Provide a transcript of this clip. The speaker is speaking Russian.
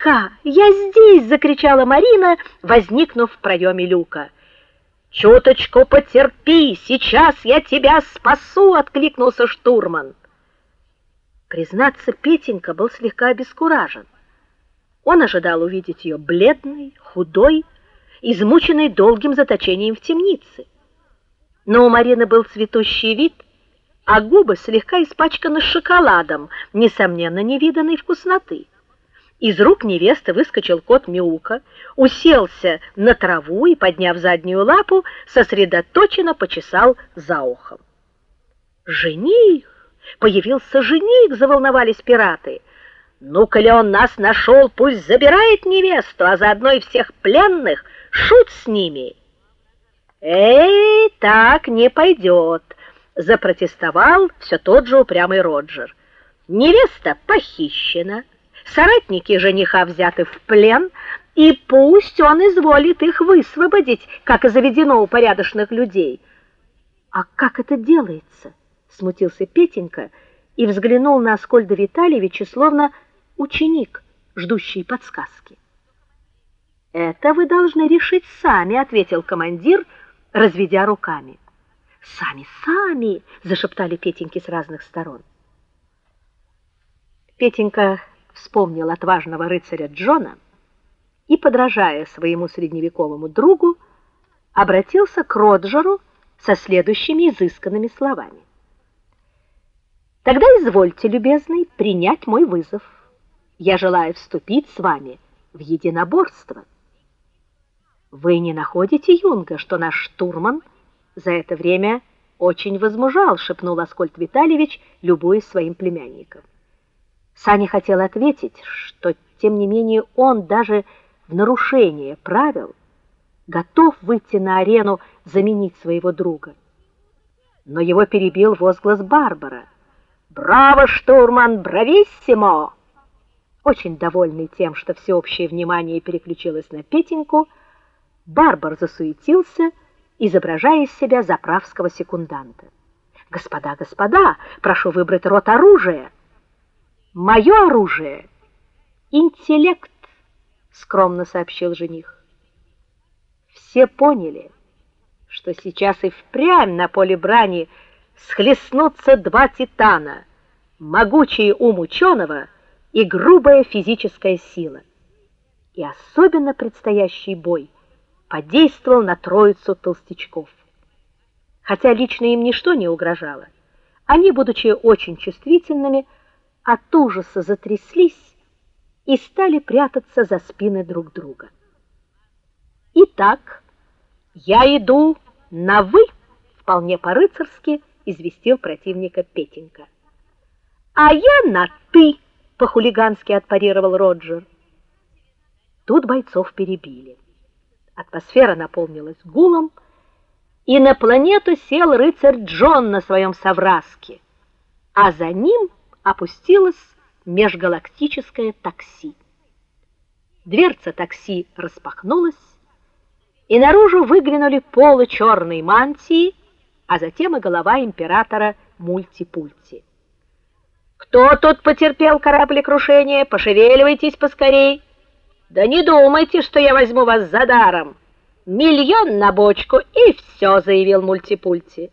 Петенька, я здесь, закричала Марина, возникнув в проеме люка. Чуточку потерпи, сейчас я тебя спасу, откликнулся штурман. Признаться, Петенька был слегка обескуражен. Он ожидал увидеть ее бледной, худой, измученной долгим заточением в темнице. Но у Марины был цветущий вид, а губы слегка испачканы шоколадом, несомненно, невиданной вкусноты. Из рук невесты выскочил кот Мяука, уселся на траву и, подняв заднюю лапу, сосредоточенно почесал за ухом. Жених! Появился жених, заволновались пираты. Ну-ка ли он нас нашел, пусть забирает невесту, а заодно и всех пленных, шут с ними. Эй, так не пойдет, запротестовал все тот же упрямый Роджер. Невеста похищена соратники жениха взяты в плен, и пусть он изволит их высвободить, как и заведено у порядочных людей. А как это делается? смутился Петенька и взглянул на Аскольда Витальевича, словно ученик, ждущий подсказки. Это вы должны решить сами, ответил командир, разведя руками. Сами, сами, зашептали Петеньки с разных сторон. Петенька вспомнил отважного рыцаря Джона и, подражая своему средневековому другу, обратился к Роджеру со следующими изысканными словами: Тогда извольте, любезный, принять мой вызов. Я желаю вступить с вами в единоборство. Вы не находите, Юнга, что наш штурман за это время очень возмужал, шепнул Аскольд Витальевич, любуясь своим племянником. Саня хотел ответить, что тем не менее он даже в нарушение правил готов выйти на арену заменить своего друга. Но его перебил возглас Барбара. "Браво, штурман, брависсимо!" Очень довольный тем, что всеобщее внимание переключилось на Петеньку, Барбар засуетился, изображая из себя заправского секунданта. "Господа, господа, прошу выбрать род оружия". Мое оружие интеллект, скромно сообщил жених. Все поняли, что сейчас и впрямь на поле брани схлестнутся два титана: могучий ум ученого и грубая физическая сила. И особенно предстоящий бой подействовал на троицу толстячков. Хотя лично им ничто не угрожало, они, будучи очень чувствительными, от ужаса затряслись и стали прятаться за спины друг друга. Итак, я иду на вы, вполне по-рыцарски известил противника Петенька. А я на ты, по-хулигански отпарировал Роджер. Тут бойцов перебили. Атмосфера наполнилась гулом, и на планету сел рыцарь Джон на своем совраске, а за ним опустилось межгалактическое такси. Дверца такси распахнулась, и наружу выглянули полы черной мантии, а затем и голова императора Мультипульти. Кто тут потерпел кораблекрушение? Пошевеливайтесь поскорей. Да не думайте, что я возьму вас за даром. Миллион на бочку и все, заявил Мультипульти.